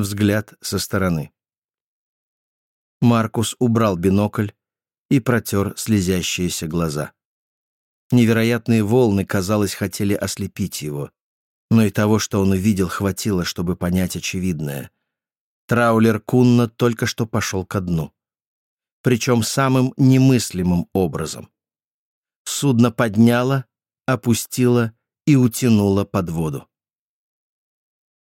Взгляд со стороны. Маркус убрал бинокль и протер слезящиеся глаза. Невероятные волны, казалось, хотели ослепить его. Но и того, что он увидел, хватило, чтобы понять очевидное. Траулер Кунна только что пошел ко дну. Причем самым немыслимым образом. Судно подняло, опустило и утянуло под воду.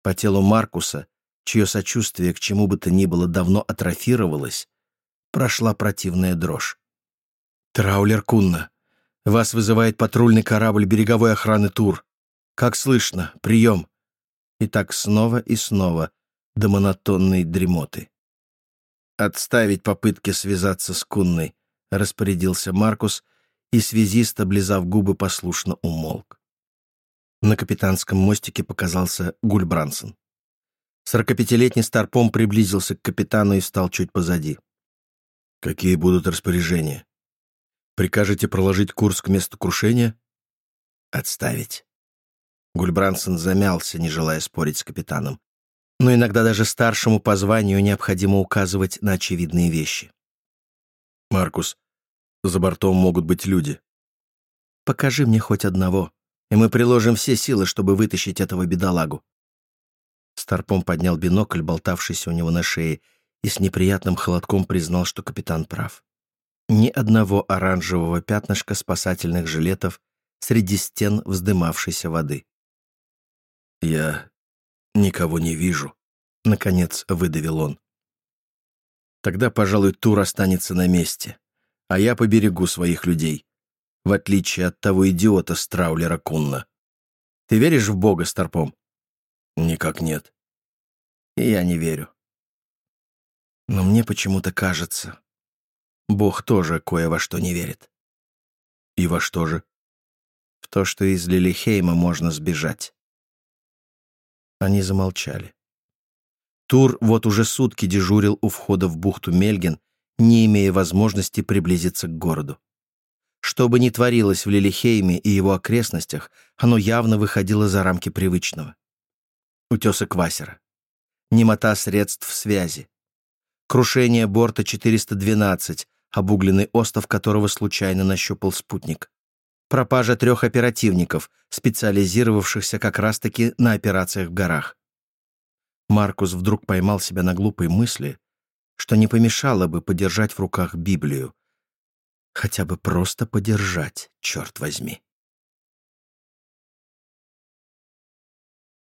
По телу Маркуса, чье сочувствие к чему бы то ни было давно атрофировалось, прошла противная дрожь. «Траулер Кунна, вас вызывает патрульный корабль береговой охраны Тур. Как слышно, прием!» И так снова и снова до монотонной дремоты. «Отставить попытки связаться с Кунной», — распорядился Маркус, и связист, облизав губы, послушно умолк. На капитанском мостике показался Гульбрансон. Сорокапятилетний старпом приблизился к капитану и стал чуть позади. «Какие будут распоряжения? Прикажете проложить курс к месту крушения?» «Отставить». Гульбрансон замялся, не желая спорить с капитаном. Но иногда даже старшему по званию необходимо указывать на очевидные вещи. «Маркус, за бортом могут быть люди». «Покажи мне хоть одного, и мы приложим все силы, чтобы вытащить этого бедолагу». Старпом поднял бинокль, болтавшийся у него на шее, и с неприятным холодком признал, что капитан прав. Ни одного оранжевого пятнышка спасательных жилетов среди стен вздымавшейся воды. «Я никого не вижу», — наконец выдавил он. «Тогда, пожалуй, тур останется на месте, а я поберегу своих людей, в отличие от того идиота Страулера Кунна. Ты веришь в Бога, Старпом?» «Никак нет». «И я не верю. Но мне почему-то кажется, Бог тоже кое во что не верит. И во что же? В то, что из Лилихейма можно сбежать. Они замолчали. Тур вот уже сутки дежурил у входа в бухту Мельген, не имея возможности приблизиться к городу. Что бы ни творилось в Лилихейме и его окрестностях, оно явно выходило за рамки привычного. Утесы Квасера. Немота средств связи. Крушение борта 412, обугленный остов которого случайно нащупал спутник. Пропажа трех оперативников, специализировавшихся как раз-таки на операциях в горах. Маркус вдруг поймал себя на глупой мысли, что не помешало бы подержать в руках Библию. Хотя бы просто подержать, черт возьми.